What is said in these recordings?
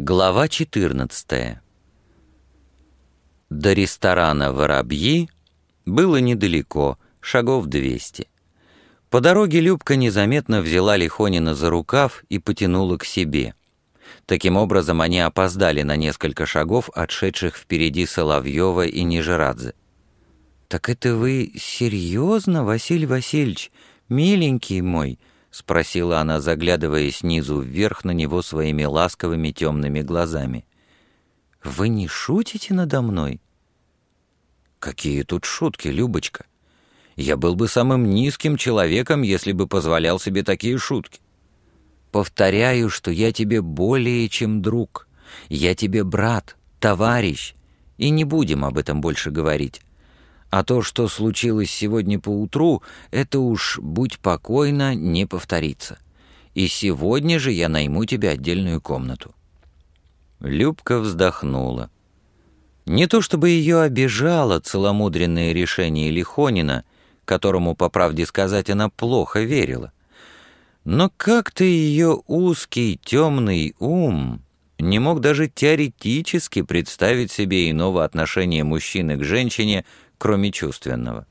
Глава 14 До ресторана «Воробьи» было недалеко, шагов 200. По дороге Любка незаметно взяла Лихонина за рукав и потянула к себе. Таким образом, они опоздали на несколько шагов, отшедших впереди Соловьева и Нижерадзе. «Так это вы серьезно, Василий Васильевич, миленький мой?» — спросила она, заглядывая снизу вверх на него своими ласковыми темными глазами. «Вы не шутите надо мной?» «Какие тут шутки, Любочка! Я был бы самым низким человеком, если бы позволял себе такие шутки. Повторяю, что я тебе более чем друг. Я тебе брат, товарищ, и не будем об этом больше говорить. А то, что случилось сегодня поутру, это уж, будь покойно, не повторится. И сегодня же я найму тебе отдельную комнату». Любка вздохнула. Не то чтобы ее обижало целомудренное решение Лихонина, которому, по правде сказать, она плохо верила. Но как-то ее узкий темный ум не мог даже теоретически представить себе иного отношения мужчины к женщине, кроме чувственного.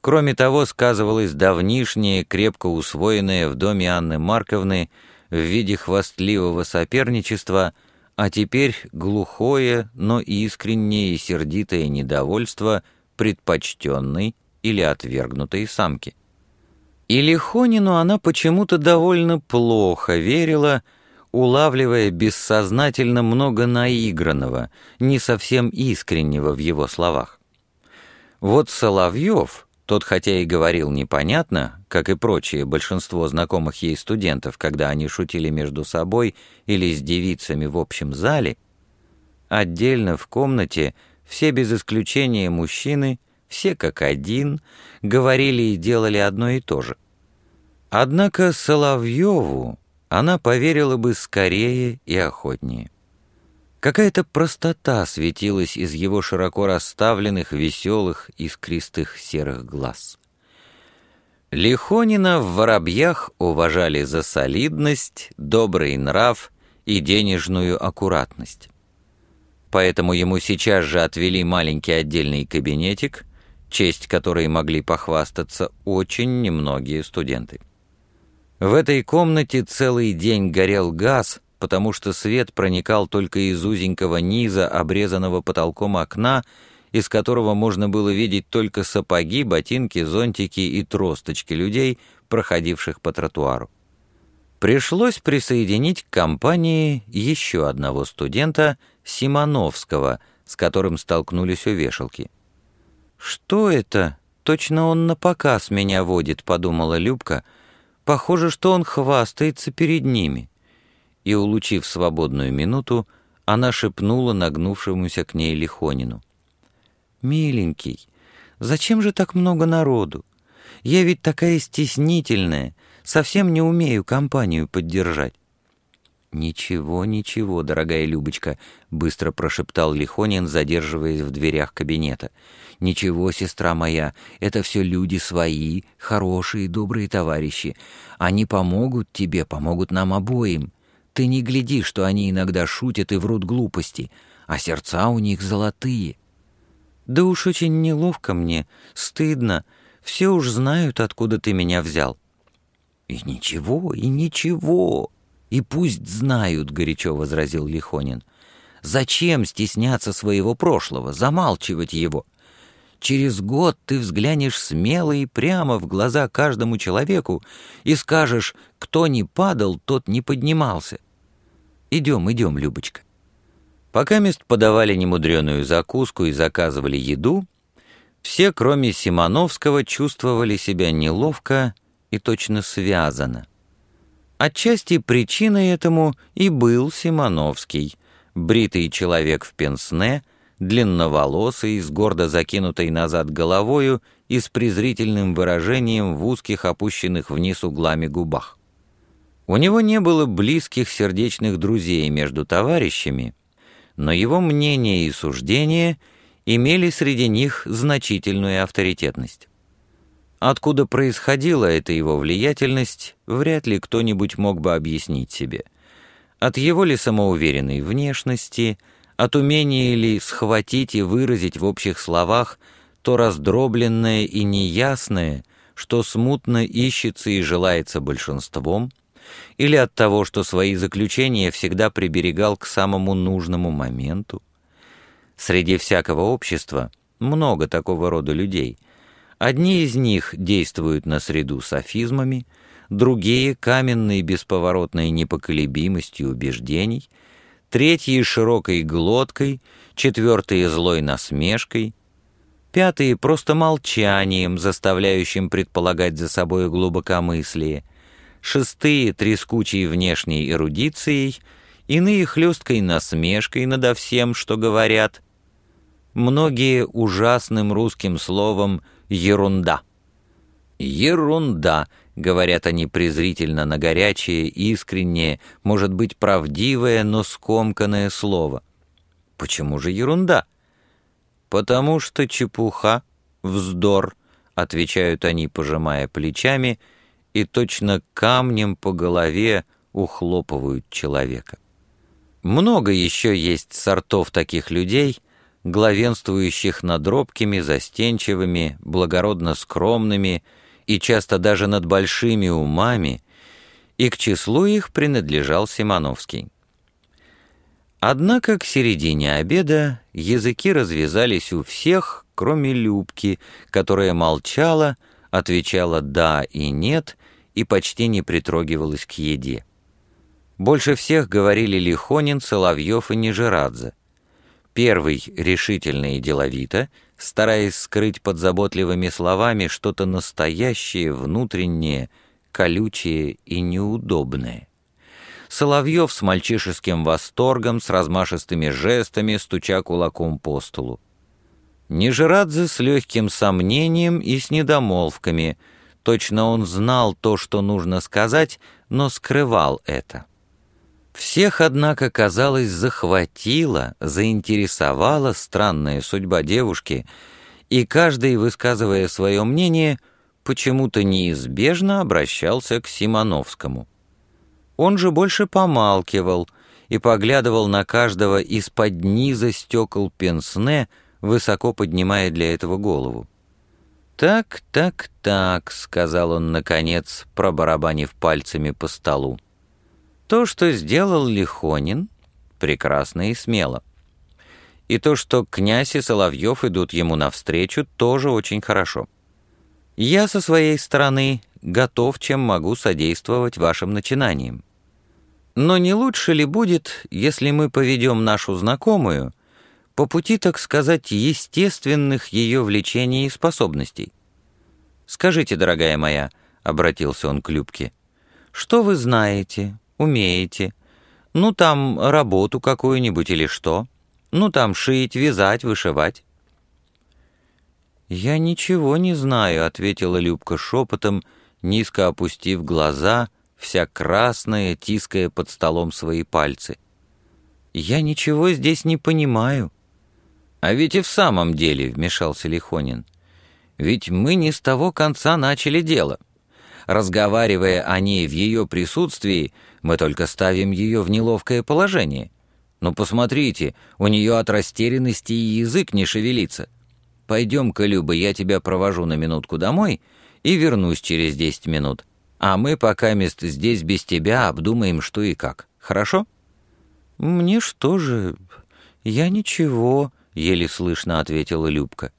Кроме того, сказывалось давнишнее, крепко усвоенное в доме Анны Марковны в виде хвастливого соперничества, а теперь глухое, но искреннее и сердитое недовольство предпочтенной или отвергнутой самки. И Лихонину она почему-то довольно плохо верила, улавливая бессознательно много наигранного, не совсем искреннего в его словах. Вот Соловьев, тот хотя и говорил непонятно, как и прочие большинство знакомых ей студентов, когда они шутили между собой или с девицами в общем зале, отдельно в комнате все без исключения мужчины, все как один, говорили и делали одно и то же. Однако Соловьеву она поверила бы скорее и охотнее. Какая-то простота светилась из его широко расставленных, веселых, искристых серых глаз. Лихонина в воробьях уважали за солидность, добрый нрав и денежную аккуратность. Поэтому ему сейчас же отвели маленький отдельный кабинетик, честь которой могли похвастаться очень немногие студенты. В этой комнате целый день горел газ — потому что свет проникал только из узенького низа, обрезанного потолком окна, из которого можно было видеть только сапоги, ботинки, зонтики и тросточки людей, проходивших по тротуару. Пришлось присоединить к компании еще одного студента, Симоновского, с которым столкнулись у вешалки. «Что это? Точно он на показ меня водит», — подумала Любка. «Похоже, что он хвастается перед ними» и, улучив свободную минуту, она шепнула нагнувшемуся к ней Лихонину. «Миленький, зачем же так много народу? Я ведь такая стеснительная, совсем не умею компанию поддержать». «Ничего, ничего, дорогая Любочка», — быстро прошептал Лихонин, задерживаясь в дверях кабинета. «Ничего, сестра моя, это все люди свои, хорошие, добрые товарищи. Они помогут тебе, помогут нам обоим. Ты не гляди, что они иногда шутят и врут глупости, а сердца у них золотые. Да уж очень неловко мне, стыдно. Все уж знают, откуда ты меня взял. И ничего, и ничего. И пусть знают, горячо возразил Лихонин. Зачем стесняться своего прошлого, замалчивать его? Через год ты взглянешь смело и прямо в глаза каждому человеку и скажешь, кто не падал, тот не поднимался. Идем, идем, Любочка. Пока мест подавали немудреную закуску и заказывали еду, все, кроме Симоновского, чувствовали себя неловко и точно связано. Отчасти причиной этому и был Симоновский, бритый человек в пенсне — длинноволосый, с гордо закинутой назад головою и с презрительным выражением в узких опущенных вниз углами губах. У него не было близких сердечных друзей между товарищами, но его мнение и суждения имели среди них значительную авторитетность. Откуда происходила эта его влиятельность, вряд ли кто-нибудь мог бы объяснить себе. От его ли самоуверенной внешности, от умения ли схватить и выразить в общих словах то раздробленное и неясное, что смутно ищется и желается большинством, или от того, что свои заключения всегда приберегал к самому нужному моменту. Среди всякого общества много такого рода людей. Одни из них действуют на среду софизмами, другие — каменной бесповоротной непоколебимостью убеждений, третьи — широкой глоткой, четвертые — злой насмешкой, пятые — просто молчанием, заставляющим предполагать за собой глубокомыслие, шестые — трескучей внешней эрудицией, иные — хлесткой насмешкой надо всем, что говорят, многие — ужасным русским словом «ерунда». «Ерунда», — говорят они презрительно на горячее, искреннее, может быть, правдивое, но скомканное слово. Почему же ерунда? Потому что чепуха, вздор, отвечают они, пожимая плечами, и точно камнем по голове ухлопывают человека. Много еще есть сортов таких людей — главенствующих над робкими, застенчивыми, благородно скромными и часто даже над большими умами, и к числу их принадлежал Симоновский. Однако к середине обеда языки развязались у всех, кроме Любки, которая молчала, отвечала «да» и «нет» и почти не притрогивалась к еде. Больше всех говорили Лихонин, Соловьев и Нижерадзе. Первый решительно и деловито, стараясь скрыть под заботливыми словами что-то настоящее, внутреннее, колючее и неудобное. Соловьев с мальчишеским восторгом, с размашистыми жестами, стуча кулаком по столу. Нижерадзе с легким сомнением и с недомолвками. Точно он знал то, что нужно сказать, но скрывал это. Всех, однако, казалось, захватила, заинтересовала странная судьба девушки, и каждый, высказывая свое мнение, почему-то неизбежно обращался к Симоновскому. Он же больше помалкивал и поглядывал на каждого из-под низа стекол пенсне, высоко поднимая для этого голову. «Так, так, так», — сказал он, наконец, пробарабанив пальцами по столу. То, что сделал Лихонин, прекрасно и смело. И то, что князь и Соловьев идут ему навстречу, тоже очень хорошо. Я со своей стороны готов, чем могу содействовать вашим начинаниям. Но не лучше ли будет, если мы поведем нашу знакомую по пути, так сказать, естественных ее влечений и способностей? «Скажите, дорогая моя», — обратился он к Любке, — «что вы знаете, умеете. Ну, там работу какую-нибудь или что. Ну, там шить, вязать, вышивать». «Я ничего не знаю», — ответила Любка шепотом, низко опустив глаза, вся красная, тиская под столом свои пальцы. «Я ничего здесь не понимаю». «А ведь и в самом деле», — вмешался Лихонин, — «ведь мы не с того конца начали дело. Разговаривая о ней в ее присутствии, мы только ставим ее в неловкое положение. Но посмотрите, у нее от растерянности и язык не шевелится. Пойдем-ка, Люба, я тебя провожу на минутку домой и вернусь через десять минут. А мы пока мест здесь без тебя обдумаем, что и как. Хорошо? Мне что же... Я ничего, — еле слышно ответила Любка.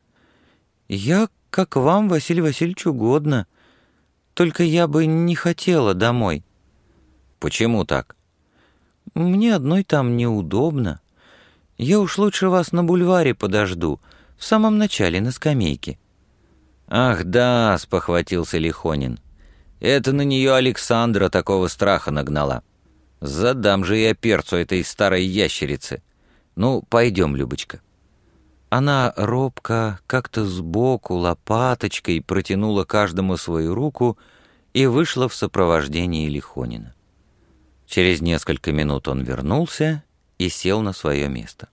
Я как вам, Василий Васильевич, угодно. Только я бы не хотела домой. «Почему так?» «Мне одной там неудобно. Я уж лучше вас на бульваре подожду, в самом начале на скамейке». «Ах да», — спохватился Лихонин. «Это на нее Александра такого страха нагнала. Задам же я перцу этой старой ящерицы. Ну, пойдем, Любочка». Она робко, как-то сбоку, лопаточкой протянула каждому свою руку и вышла в сопровождении Лихонина. Через несколько минут он вернулся и сел на свое место.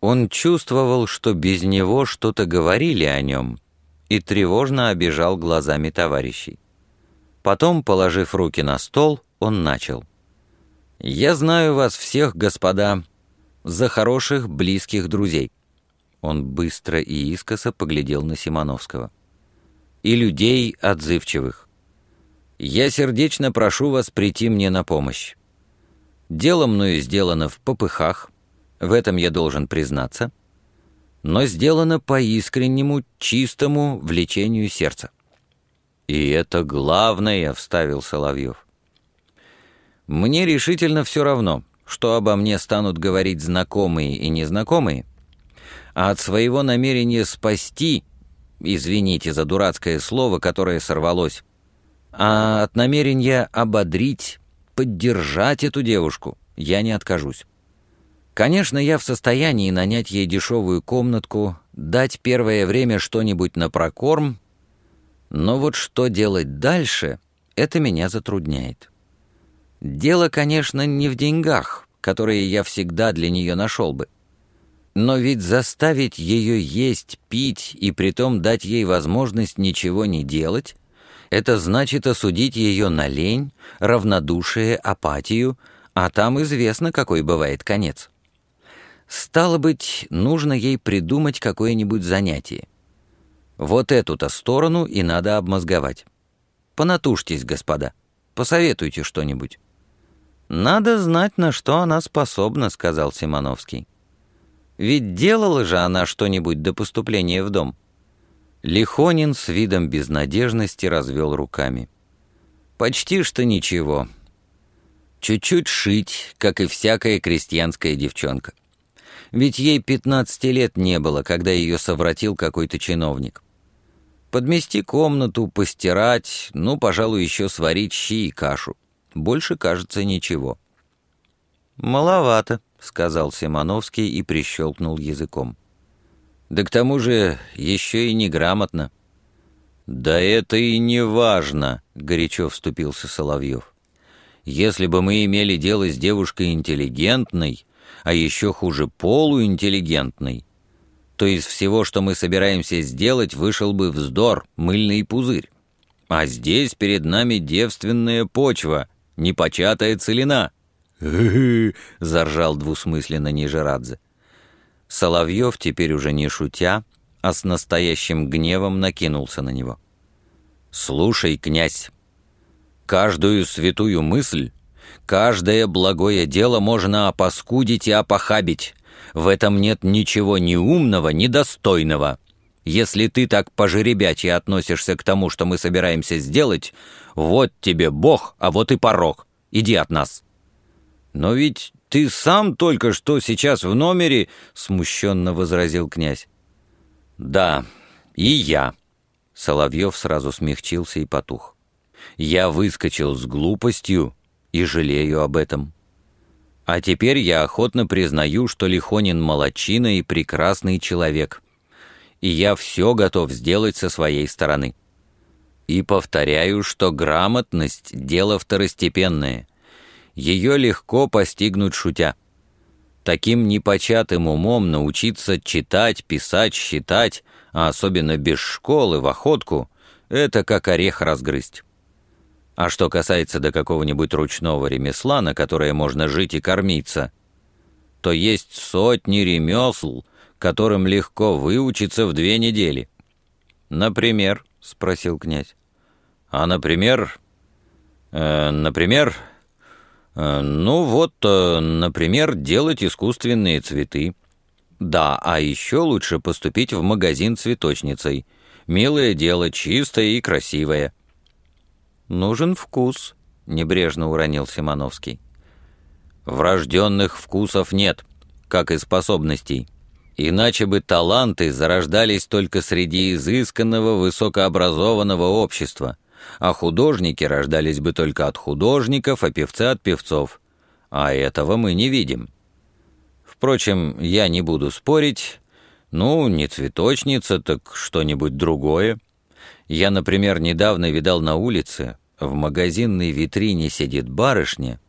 Он чувствовал, что без него что-то говорили о нем, и тревожно обижал глазами товарищей. Потом, положив руки на стол, он начал. Я знаю вас всех, господа, за хороших близких друзей». Он быстро и искоса поглядел на Симоновского. «И людей отзывчивых. Я сердечно прошу вас прийти мне на помощь. Дело мною сделано в попыхах, в этом я должен признаться, но сделано по искреннему, чистому влечению сердца. «И это главное», — вставил Соловьев. «Мне решительно все равно, что обо мне станут говорить знакомые и незнакомые, а от своего намерения спасти, извините за дурацкое слово, которое сорвалось, а от намерения ободрить, поддержать эту девушку я не откажусь. Конечно, я в состоянии нанять ей дешевую комнатку, дать первое время что-нибудь на прокорм, но вот что делать дальше, это меня затрудняет. Дело, конечно, не в деньгах, которые я всегда для нее нашел бы. Но ведь заставить ее есть, пить и притом дать ей возможность ничего не делать, это значит осудить ее на лень, равнодушие, апатию, а там известно, какой бывает конец. Стало быть, нужно ей придумать какое-нибудь занятие. Вот эту-то сторону и надо обмозговать. Понатужьтесь, господа, посоветуйте что-нибудь. «Надо знать, на что она способна», — сказал Симоновский. «Ведь делала же она что-нибудь до поступления в дом». Лихонин с видом безнадежности развел руками. «Почти что ничего. Чуть-чуть шить, как и всякая крестьянская девчонка. Ведь ей 15 лет не было, когда ее совратил какой-то чиновник. Подмести комнату, постирать, ну, пожалуй, еще сварить щи и кашу. Больше, кажется, ничего». «Маловато», — сказал Симоновский и прищелкнул языком. Да к тому же еще и неграмотно». «Да это и не важно», — горячо вступился Соловьев. «Если бы мы имели дело с девушкой интеллигентной, а еще хуже полуинтеллигентной, то из всего, что мы собираемся сделать, вышел бы вздор, мыльный пузырь. А здесь перед нами девственная почва, непочатая целина». Заржал двусмысленно Нижерадзе. Соловьев, теперь уже не шутя, а с настоящим гневом накинулся на него. «Слушай, князь, каждую святую мысль, каждое благое дело можно опаскудить и опохабить. В этом нет ничего ни умного, ни достойного. Если ты так пожеребячьи относишься к тому, что мы собираемся сделать, вот тебе Бог, а вот и порог. Иди от нас». «Но ведь «Ты сам только что сейчас в номере?» — смущенно возразил князь. «Да, и я». Соловьев сразу смягчился и потух. «Я выскочил с глупостью и жалею об этом. А теперь я охотно признаю, что Лихонин молочина и прекрасный человек, и я все готов сделать со своей стороны. И повторяю, что грамотность — дело второстепенное» ее легко постигнуть шутя. Таким непочатым умом научиться читать, писать, считать, а особенно без школы, в охотку, это как орех разгрызть. А что касается до какого-нибудь ручного ремесла, на которое можно жить и кормиться, то есть сотни ремесл, которым легко выучиться в две недели. «Например?» — спросил князь. «А, например...» э, «Например...» Э, ну вот, э, например, делать искусственные цветы. Да, а еще лучше поступить в магазин цветочницей. Милое дело, чистое и красивое. Нужен вкус, небрежно уронил Симоновский. Врожденных вкусов нет, как и способностей. Иначе бы таланты зарождались только среди изысканного высокообразованного общества — а художники рождались бы только от художников, а певцы от певцов. А этого мы не видим. Впрочем, я не буду спорить. Ну, не цветочница, так что-нибудь другое. Я, например, недавно видал на улице, в магазинной витрине сидит барышня,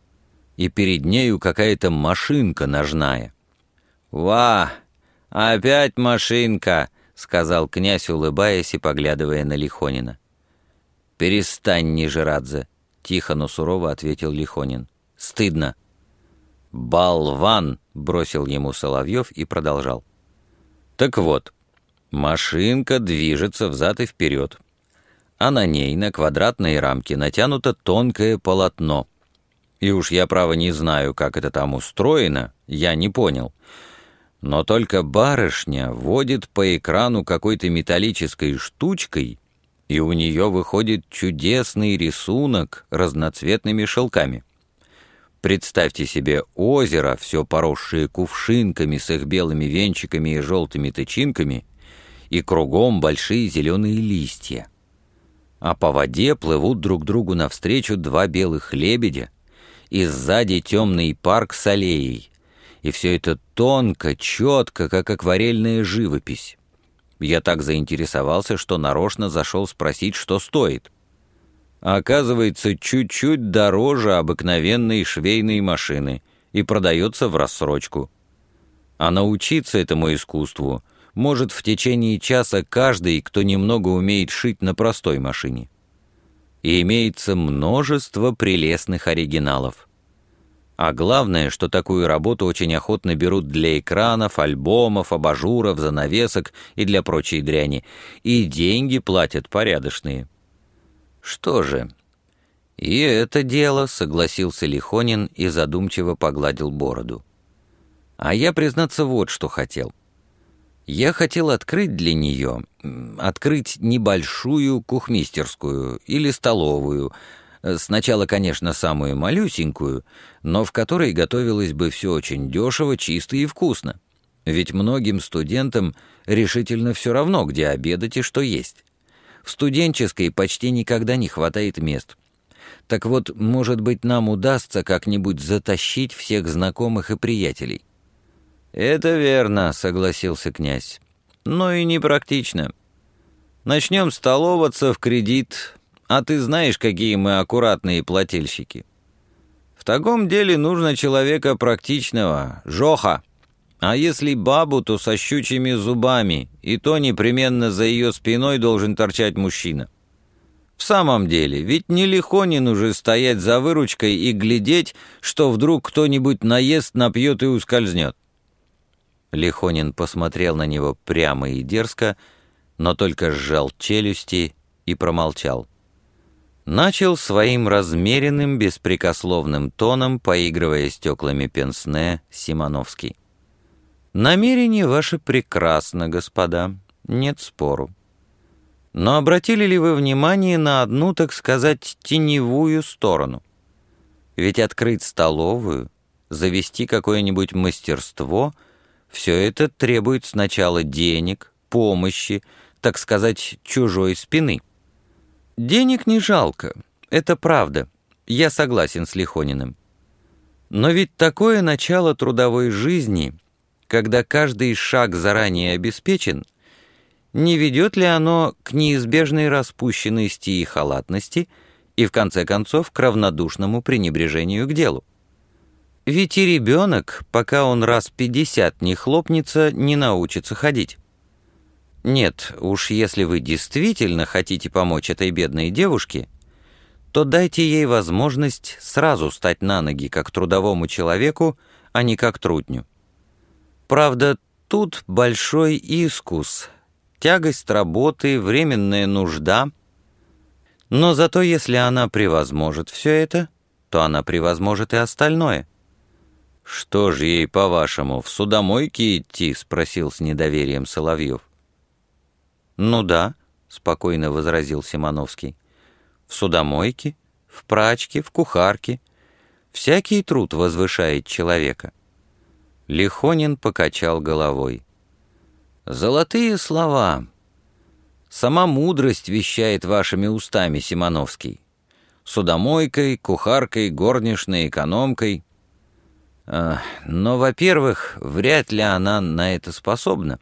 и перед нею какая-то машинка ножная. «Ва! Опять машинка!» — сказал князь, улыбаясь и поглядывая на Лихонина. «Перестань, Нижерадзе», — тихо, но сурово ответил Лихонин. «Стыдно. «Болван!» — бросил ему Соловьев и продолжал. «Так вот, машинка движется взад и вперед, а на ней на квадратной рамке натянуто тонкое полотно. И уж я, право, не знаю, как это там устроено, я не понял. Но только барышня водит по экрану какой-то металлической штучкой, и у нее выходит чудесный рисунок разноцветными шелками. Представьте себе озеро, все поросшее кувшинками с их белыми венчиками и желтыми тычинками, и кругом большие зеленые листья. А по воде плывут друг другу навстречу два белых лебедя, и сзади темный парк с аллеей. И все это тонко, четко, как акварельная живопись. Я так заинтересовался, что нарочно зашел спросить, что стоит — оказывается чуть-чуть дороже обыкновенной швейной машины и продается в рассрочку. А научиться этому искусству может в течение часа каждый, кто немного умеет шить на простой машине. И имеется множество прелестных оригиналов. А главное, что такую работу очень охотно берут для экранов, альбомов, абажуров, занавесок и для прочей дряни, и деньги платят порядочные. «Что же?» «И это дело», — согласился Лихонин и задумчиво погладил бороду. «А я, признаться, вот что хотел. Я хотел открыть для нее, открыть небольшую кухмистерскую или столовую, сначала, конечно, самую малюсенькую, но в которой готовилось бы все очень дешево, чисто и вкусно. Ведь многим студентам решительно все равно, где обедать и что есть. В студенческой почти никогда не хватает мест. Так вот, может быть, нам удастся как-нибудь затащить всех знакомых и приятелей. «Это верно», — согласился князь. «Но и непрактично. Начнем столоваться в кредит, а ты знаешь, какие мы аккуратные плательщики. В таком деле нужно человека практичного, жоха. А если бабу, то со щучьими зубами, и то непременно за ее спиной должен торчать мужчина. В самом деле, ведь не Лихонин уже стоять за выручкой и глядеть, что вдруг кто-нибудь наест, напьет и ускользнет. Лихонин посмотрел на него прямо и дерзко, но только сжал челюсти и промолчал. Начал своим размеренным, беспрекословным тоном, поигрывая стеклами пенсне, Симоновский. Намерение ваше прекрасно, господа, нет спору. Но обратили ли вы внимание на одну, так сказать, теневую сторону? Ведь открыть столовую, завести какое-нибудь мастерство — все это требует сначала денег, помощи, так сказать, чужой спины. Денег не жалко, это правда, я согласен с Лихониным. Но ведь такое начало трудовой жизни — когда каждый шаг заранее обеспечен, не ведет ли оно к неизбежной распущенности и халатности и, в конце концов, к равнодушному пренебрежению к делу? Ведь и ребенок, пока он раз пятьдесят не хлопнется, не научится ходить. Нет, уж если вы действительно хотите помочь этой бедной девушке, то дайте ей возможность сразу стать на ноги как трудовому человеку, а не как трудню. Правда, тут большой искус, тягость работы, временная нужда. Но зато если она превозможет все это, то она превозможет и остальное. «Что же ей, по-вашему, в судомойке идти?» — спросил с недоверием Соловьев. «Ну да», — спокойно возразил Симоновский. «В судомойке, в прачке, в кухарке. Всякий труд возвышает человека. Лихонин покачал головой. «Золотые слова. Сама мудрость вещает вашими устами, Симоновский. Судомойкой, кухаркой, горничной, экономкой. Но, во-первых, вряд ли она на это способна.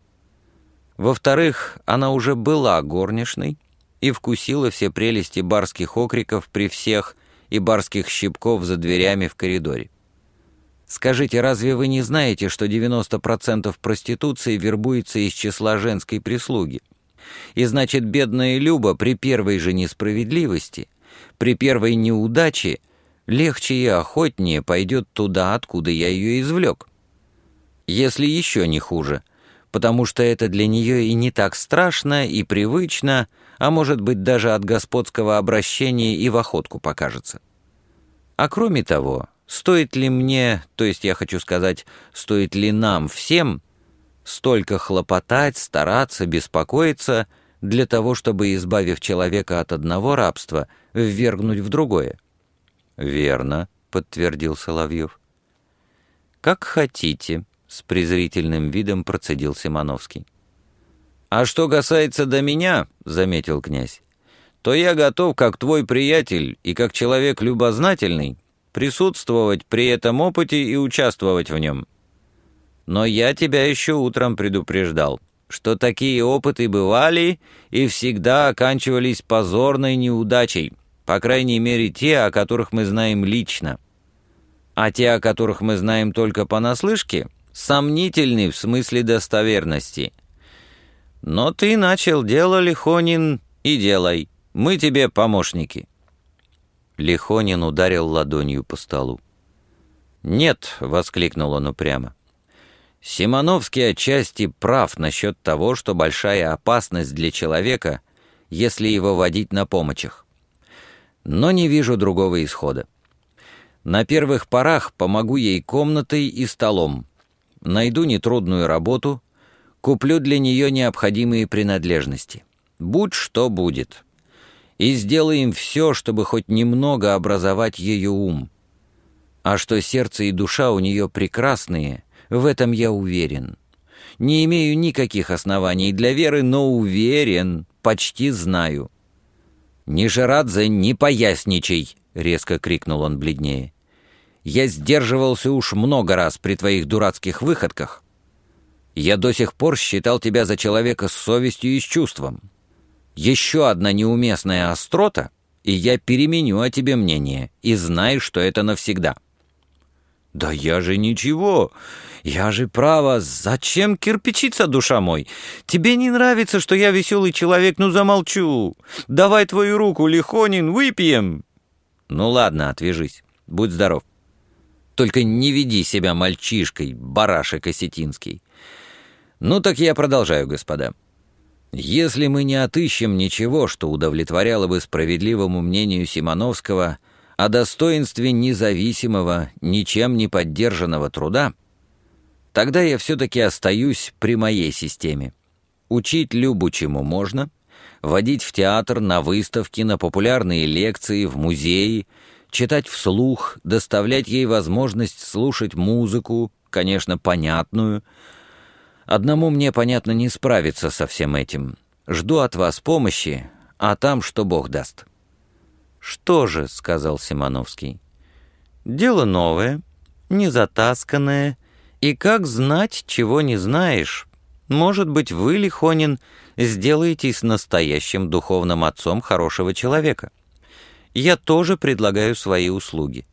Во-вторых, она уже была горничной и вкусила все прелести барских окриков при всех и барских щипков за дверями в коридоре. Скажите, разве вы не знаете, что 90% проституции вербуется из числа женской прислуги? И значит, бедная Люба при первой же несправедливости, при первой неудаче легче и охотнее пойдет туда, откуда я ее извлек. Если еще не хуже, потому что это для нее и не так страшно, и привычно, а может быть даже от господского обращения и в охотку покажется. А кроме того, стоит ли мне, то есть я хочу сказать, стоит ли нам всем столько хлопотать, стараться, беспокоиться для того, чтобы, избавив человека от одного рабства, ввергнуть в другое? «Верно», — подтвердил Соловьев. «Как хотите», — с презрительным видом процедил Симоновский. «А что касается до меня», — заметил князь, «то я готов, как твой приятель и как человек любознательный, присутствовать при этом опыте и участвовать в нем. Но я тебя еще утром предупреждал, что такие опыты бывали и всегда оканчивались позорной неудачей, по крайней мере те, о которых мы знаем лично. А те, о которых мы знаем только понаслышке, сомнительны в смысле достоверности — но ты начал дело, Лихонин, и делай. Мы тебе помощники». Лихонин ударил ладонью по столу. «Нет», — воскликнул он упрямо. «Симоновский отчасти прав насчет того, что большая опасность для человека, если его водить на помощах. Но не вижу другого исхода. На первых порах помогу ей комнатой и столом. Найду нетрудную работу, Куплю для нее необходимые принадлежности. Будь что будет. И сделаем все, чтобы хоть немного образовать ее ум. А что сердце и душа у нее прекрасные, в этом я уверен. Не имею никаких оснований для веры, но уверен, почти знаю. «Не Жерадзе, не поясничай!» — резко крикнул он бледнее. «Я сдерживался уж много раз при твоих дурацких выходках, я до сих пор считал тебя за человека с совестью и с чувством. Еще одна неуместная острота, и я переменю о тебе мнение, и знай, что это навсегда». «Да я же ничего. Я же право. Зачем кирпичиться, душа мой? Тебе не нравится, что я веселый человек? Ну, замолчу. Давай твою руку, Лихонин, выпьем». «Ну ладно, отвяжись. Будь здоров. Только не веди себя мальчишкой, барашек осетинский. Ну так я продолжаю, господа. Если мы не отыщем ничего, что удовлетворяло бы справедливому мнению Симоновского о достоинстве независимого, ничем не поддержанного труда, тогда я все-таки остаюсь при моей системе. Учить Любу чему можно, водить в театр, на выставки, на популярные лекции, в музеи, читать вслух, доставлять ей возможность слушать музыку, конечно, понятную, Одному мне, понятно, не справиться со всем этим. Жду от вас помощи, а там что Бог даст». «Что же», — сказал Симоновский, — «дело новое, незатасканное, и как знать, чего не знаешь? Может быть, вы, Лихонин, сделаетесь настоящим духовным отцом хорошего человека. Я тоже предлагаю свои услуги».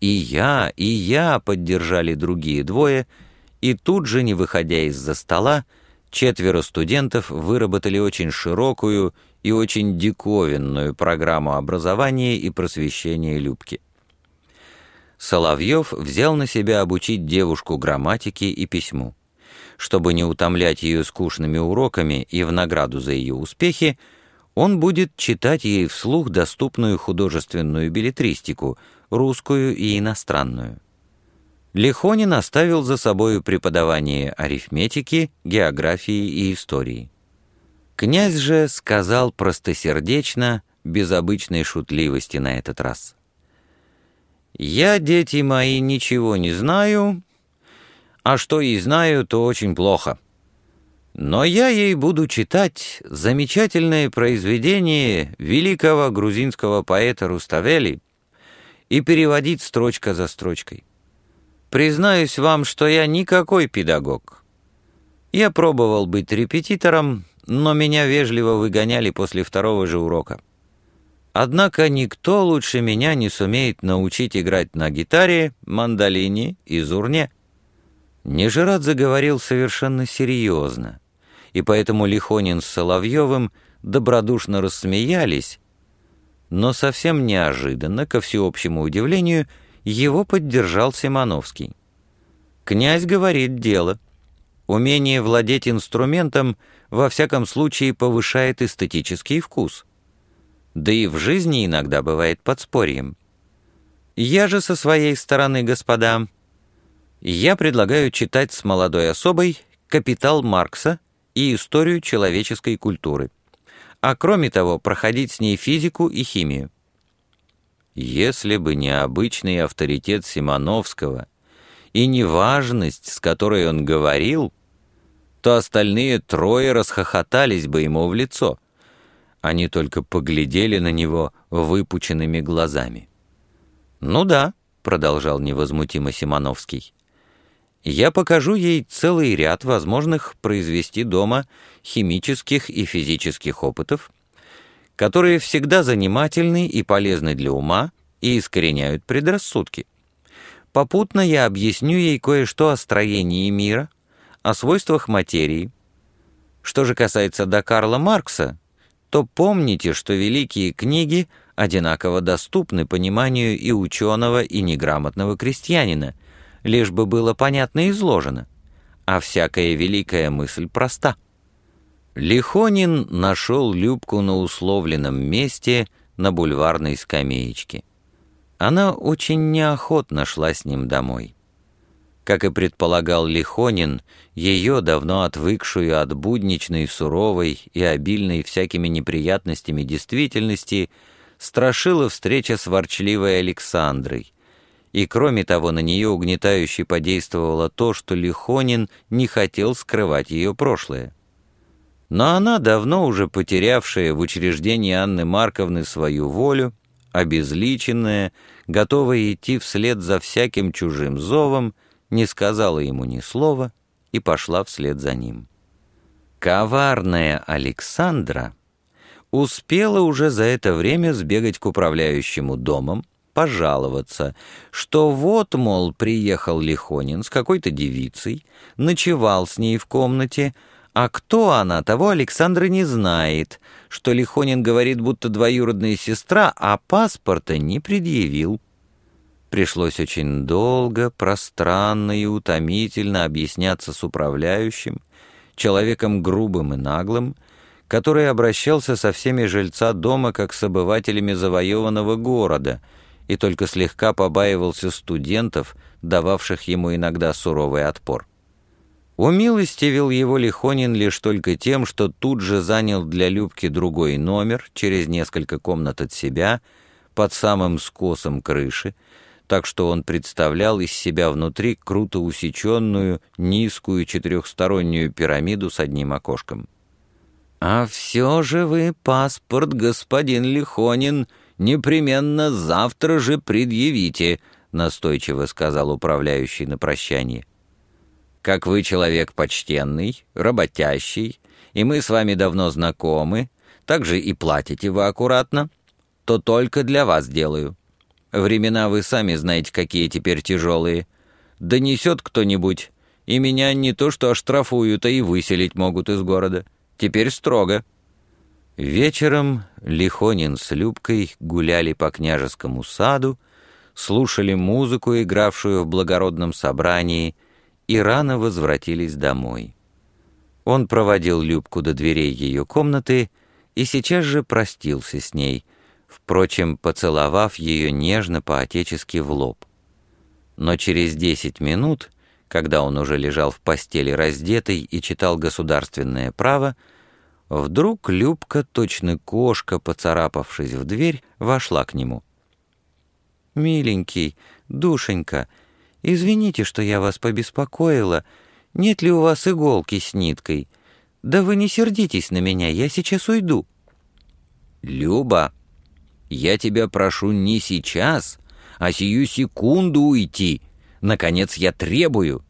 «И я, и я», — поддержали другие двое — и тут же, не выходя из-за стола, четверо студентов выработали очень широкую и очень диковинную программу образования и просвещения Любки. Соловьев взял на себя обучить девушку грамматике и письму. Чтобы не утомлять ее скучными уроками и в награду за ее успехи, он будет читать ей вслух доступную художественную билетристику, русскую и иностранную. Лихонин оставил за собою преподавание арифметики, географии и истории. Князь же сказал простосердечно, без обычной шутливости на этот раз. «Я, дети мои, ничего не знаю, а что и знаю, то очень плохо. Но я ей буду читать замечательное произведение великого грузинского поэта Руставели и переводить строчка за строчкой». Признаюсь вам, что я никакой педагог. Я пробовал быть репетитором, но меня вежливо выгоняли после второго же урока. Однако никто лучше меня не сумеет научить играть на гитаре, мандолине и зурне. Нежират заговорил совершенно серьезно, и поэтому Лихонин с Соловьевым добродушно рассмеялись, но совсем неожиданно, ко всеобщему удивлению, его поддержал Симоновский. Князь говорит дело. Умение владеть инструментом во всяком случае повышает эстетический вкус. Да и в жизни иногда бывает подспорьем. Я же со своей стороны, господа, я предлагаю читать с молодой особой «Капитал Маркса» и «Историю человеческой культуры», а кроме того проходить с ней физику и химию. Если бы не обычный авторитет Симоновского и неважность, с которой он говорил, то остальные трое расхохотались бы ему в лицо. Они только поглядели на него выпученными глазами. «Ну да», — продолжал невозмутимо Симоновский, «я покажу ей целый ряд возможных произвести дома химических и физических опытов, которые всегда занимательны и полезны для ума и искореняют предрассудки. Попутно я объясню ей кое-что о строении мира, о свойствах материи. Что же касается до Карла Маркса, то помните, что великие книги одинаково доступны пониманию и ученого, и неграмотного крестьянина, лишь бы было понятно изложено, а всякая великая мысль проста. Лихонин нашел Любку на условленном месте на бульварной скамеечке. Она очень неохотно шла с ним домой. Как и предполагал Лихонин, ее, давно отвыкшую от будничной, суровой и обильной всякими неприятностями действительности, страшила встреча с ворчливой Александрой. И кроме того, на нее угнетающе подействовало то, что Лихонин не хотел скрывать ее прошлое. Но она, давно уже потерявшая в учреждении Анны Марковны свою волю, обезличенная, готовая идти вслед за всяким чужим зовом, не сказала ему ни слова и пошла вслед за ним. Коварная Александра успела уже за это время сбегать к управляющему домом, пожаловаться, что вот, мол, приехал Лихонин с какой-то девицей, ночевал с ней в комнате, а кто она, того Александра не знает, что Лихонин говорит, будто двоюродная сестра, а паспорта не предъявил. Пришлось очень долго, пространно и утомительно объясняться с управляющим, человеком грубым и наглым, который обращался со всеми жильца дома как с обывателями завоеванного города и только слегка побаивался студентов, дававших ему иногда суровый отпор. Умилостивил его Лихонин лишь только тем, что тут же занял для Любки другой номер через несколько комнат от себя, под самым скосом крыши, так что он представлял из себя внутри круто усеченную, низкую четырехстороннюю пирамиду с одним окошком. «А все же вы паспорт, господин Лихонин, непременно завтра же предъявите», настойчиво сказал управляющий на прощание как вы человек почтенный, работящий, и мы с вами давно знакомы, также и платите вы аккуратно, то только для вас делаю. Времена вы сами знаете, какие теперь тяжелые. Донесет кто-нибудь, и меня не то что оштрафуют, а и выселить могут из города. Теперь строго». Вечером Лихонин с Любкой гуляли по княжескому саду, слушали музыку, игравшую в благородном собрании, и рано возвратились домой. Он проводил Любку до дверей ее комнаты и сейчас же простился с ней, впрочем, поцеловав ее нежно по-отечески в лоб. Но через десять минут, когда он уже лежал в постели раздетый и читал государственное право, вдруг Любка, точно кошка, поцарапавшись в дверь, вошла к нему. «Миленький, душенька», «Извините, что я вас побеспокоила. Нет ли у вас иголки с ниткой? Да вы не сердитесь на меня, я сейчас уйду». «Люба, я тебя прошу не сейчас, а сию секунду уйти. Наконец я требую».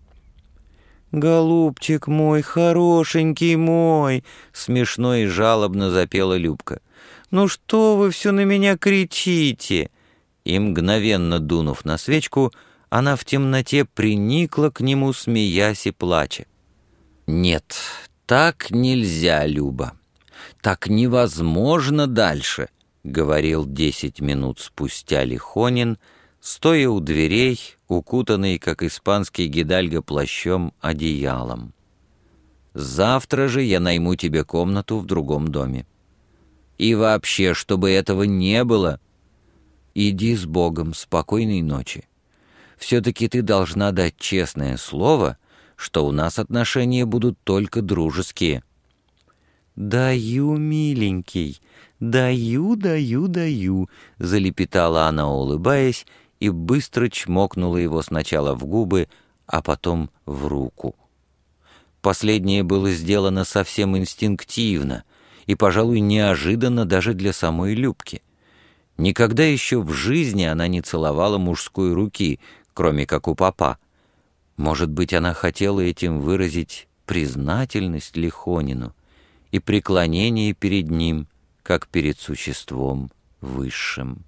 «Голубчик мой, хорошенький мой!» — смешно и жалобно запела Любка. «Ну что вы все на меня кричите?» И, мгновенно дунув на свечку, — она в темноте приникла к нему, смеясь и плача. «Нет, так нельзя, Люба. Так невозможно дальше. — говорил десять минут спустя Лихонин, стоя у дверей, укутанный, как испанский гидальго, плащом, одеялом. «Завтра же я найму тебе комнату в другом доме. И вообще, чтобы этого не было, иди с Богом, спокойной ночи. Все-таки ты должна дать честное слово, что у нас отношения будут только дружеские». «Даю, миленький, даю, даю, даю», — залепетала она, улыбаясь, и быстро чмокнула его сначала в губы, а потом в руку. Последнее было сделано совсем инстинктивно и, пожалуй, неожиданно даже для самой Любки. Никогда еще в жизни она не целовала мужской руки, кроме как у папа. Может быть, она хотела этим выразить признательность Лихонину и преклонение перед ним, как перед существом высшим.